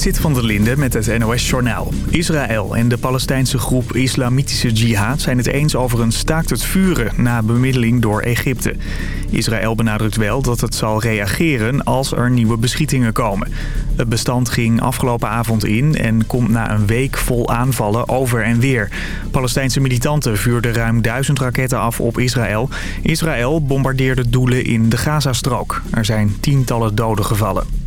Sit van der Linde met het NOS-journaal. Israël en de Palestijnse groep Islamitische Jihad zijn het eens over een staakt het vuren na bemiddeling door Egypte. Israël benadrukt wel dat het zal reageren als er nieuwe beschietingen komen. Het bestand ging afgelopen avond in en komt na een week vol aanvallen over en weer. Palestijnse militanten vuurden ruim duizend raketten af op Israël. Israël bombardeerde doelen in de Gazastrook. Er zijn tientallen doden gevallen.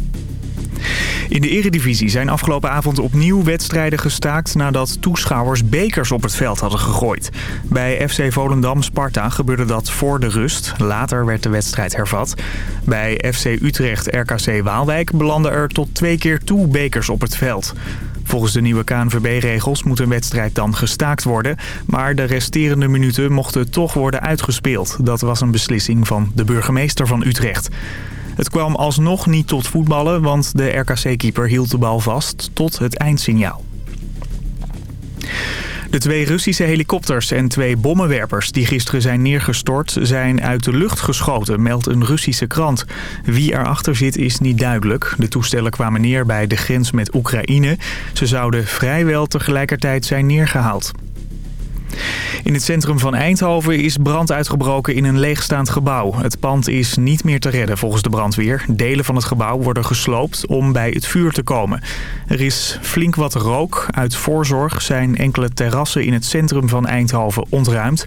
In de eredivisie zijn afgelopen avond opnieuw wedstrijden gestaakt... nadat toeschouwers bekers op het veld hadden gegooid. Bij FC Volendam-Sparta gebeurde dat voor de rust. Later werd de wedstrijd hervat. Bij FC Utrecht-RKC Waalwijk belanden er tot twee keer toe bekers op het veld. Volgens de nieuwe KNVB-regels moet een wedstrijd dan gestaakt worden... maar de resterende minuten mochten toch worden uitgespeeld. Dat was een beslissing van de burgemeester van Utrecht. Het kwam alsnog niet tot voetballen, want de RKC-keeper hield de bal vast tot het eindsignaal. De twee Russische helikopters en twee bommenwerpers die gisteren zijn neergestort... zijn uit de lucht geschoten, meldt een Russische krant. Wie erachter zit is niet duidelijk. De toestellen kwamen neer bij de grens met Oekraïne. Ze zouden vrijwel tegelijkertijd zijn neergehaald. In het centrum van Eindhoven is brand uitgebroken in een leegstaand gebouw. Het pand is niet meer te redden volgens de brandweer. Delen van het gebouw worden gesloopt om bij het vuur te komen. Er is flink wat rook. Uit voorzorg zijn enkele terrassen in het centrum van Eindhoven ontruimd.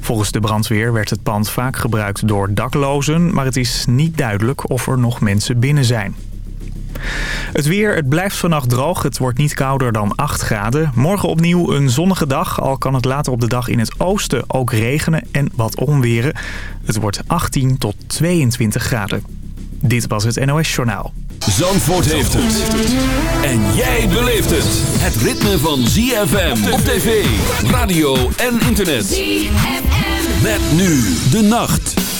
Volgens de brandweer werd het pand vaak gebruikt door daklozen... maar het is niet duidelijk of er nog mensen binnen zijn. Het weer, het blijft vannacht droog. Het wordt niet kouder dan 8 graden. Morgen opnieuw een zonnige dag. Al kan het later op de dag in het oosten ook regenen en wat onweren. Het wordt 18 tot 22 graden. Dit was het NOS Journaal. Zandvoort heeft het. En jij beleeft het. Het ritme van ZFM op tv, radio en internet. ZFM. Met nu de nacht.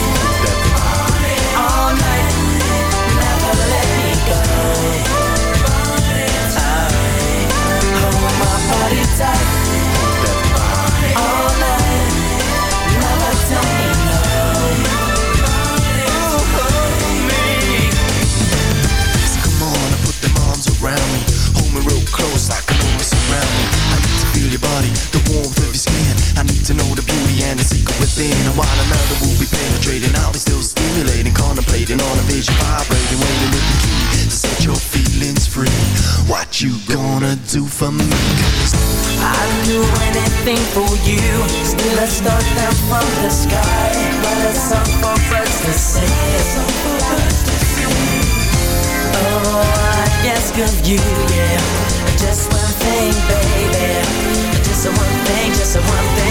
for me. I'd do anything for you. Still a star down from the sky. But a song for us to sing. Oh, I ask of you, yeah. Just one thing, baby. Just one thing, just one thing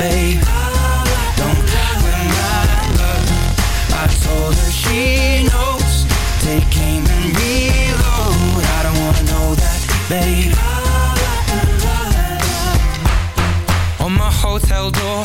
babe. Don't love I told her she knows. Take aim and reload. I don't wanna know that, babe. On my hotel door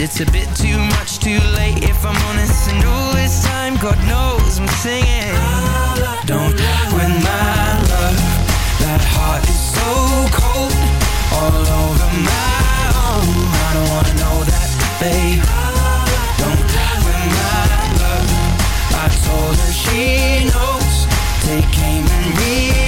It's a bit too much too late. If I'm honest And all this time, God knows I'm singing. Don't win my love That heart is so cold All over my own. I don't wanna know that, babe. Don't win my love I told her she knows. Take aim and reload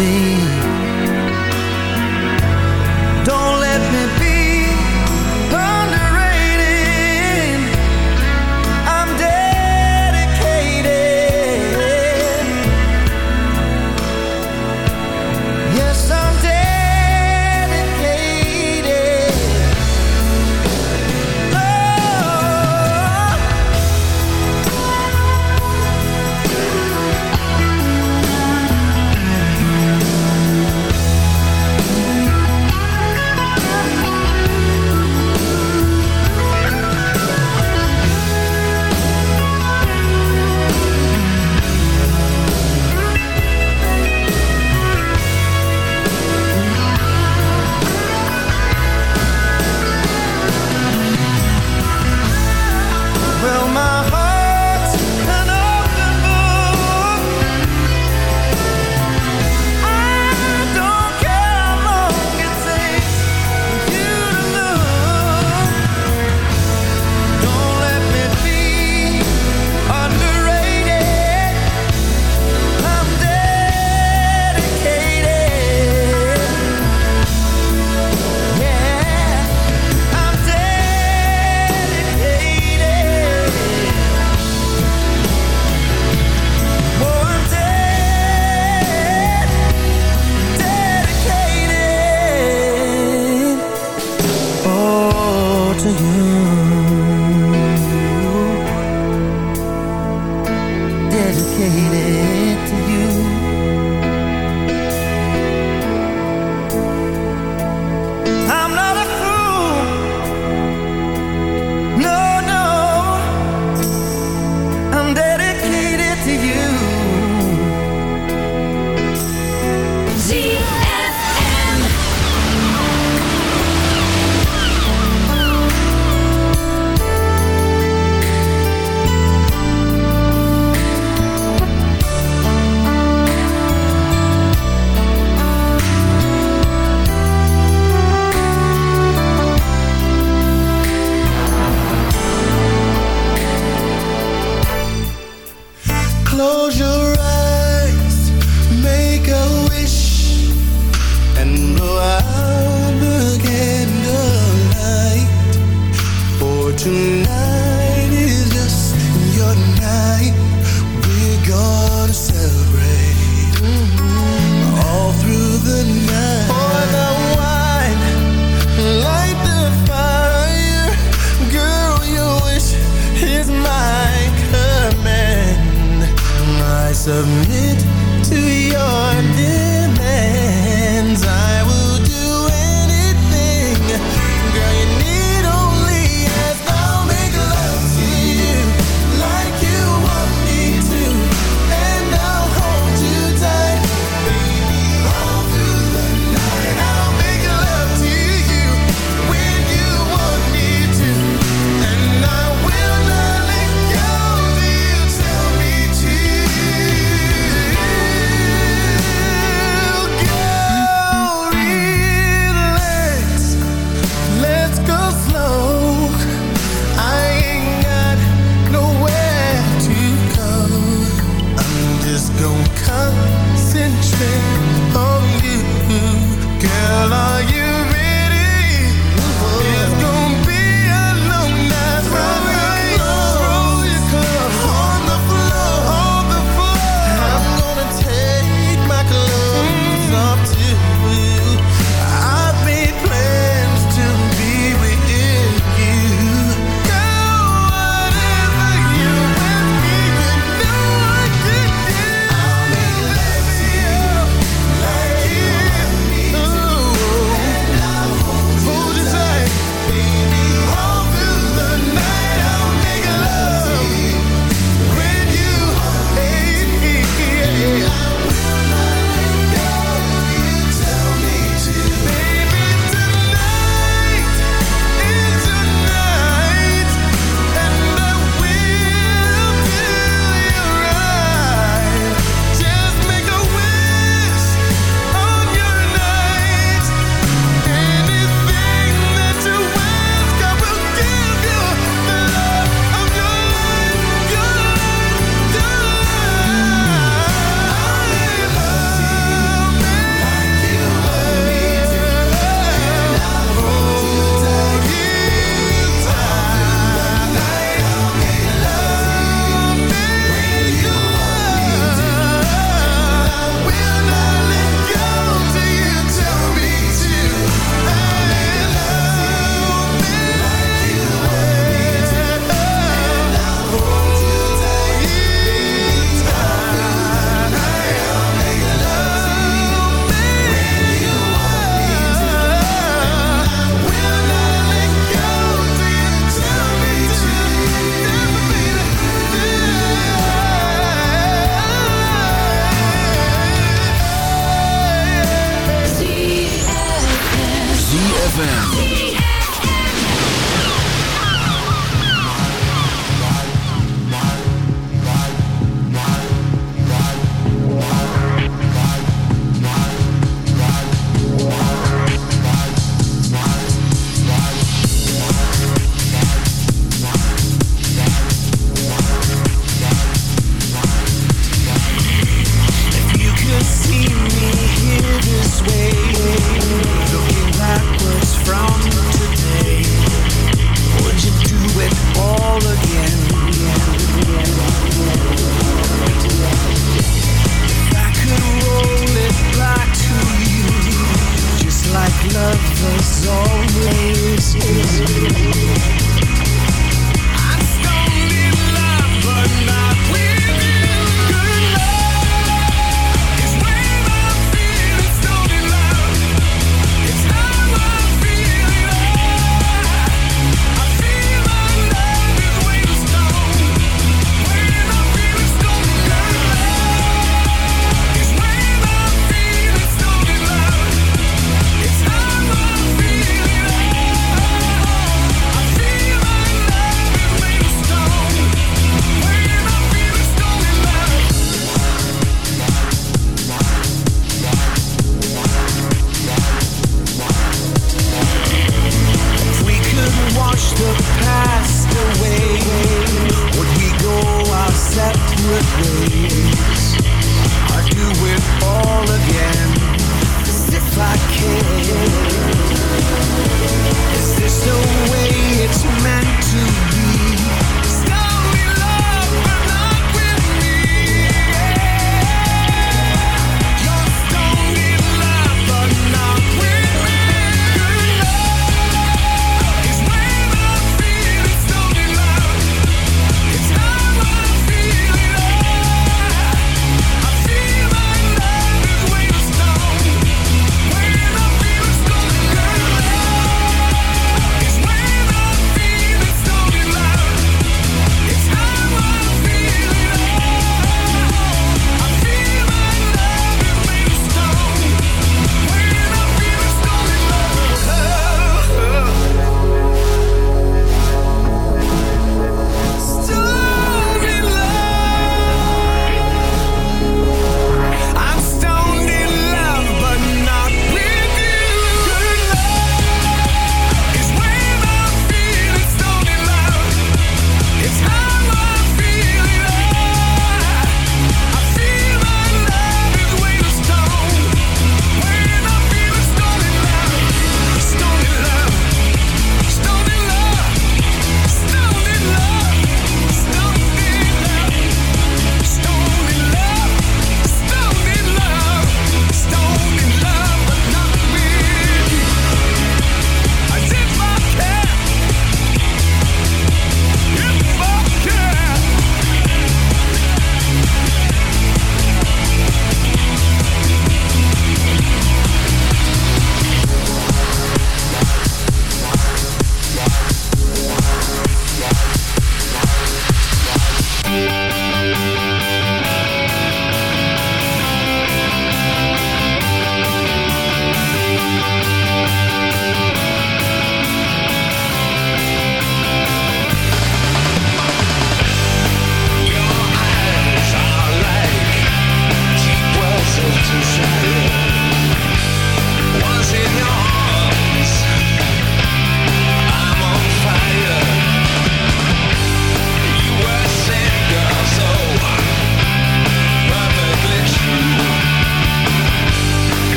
be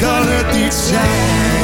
kan het niet zijn.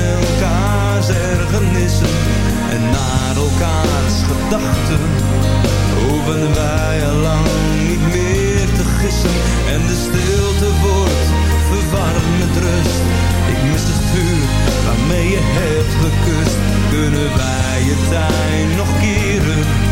elkaars ergernissen en naar elkaars gedachten. Hoeven wij al lang niet meer te gissen en de stilte wordt verwarmd met rust. Ik mis het vuur waarmee je hebt gekust. Kunnen wij je tuin nog keren?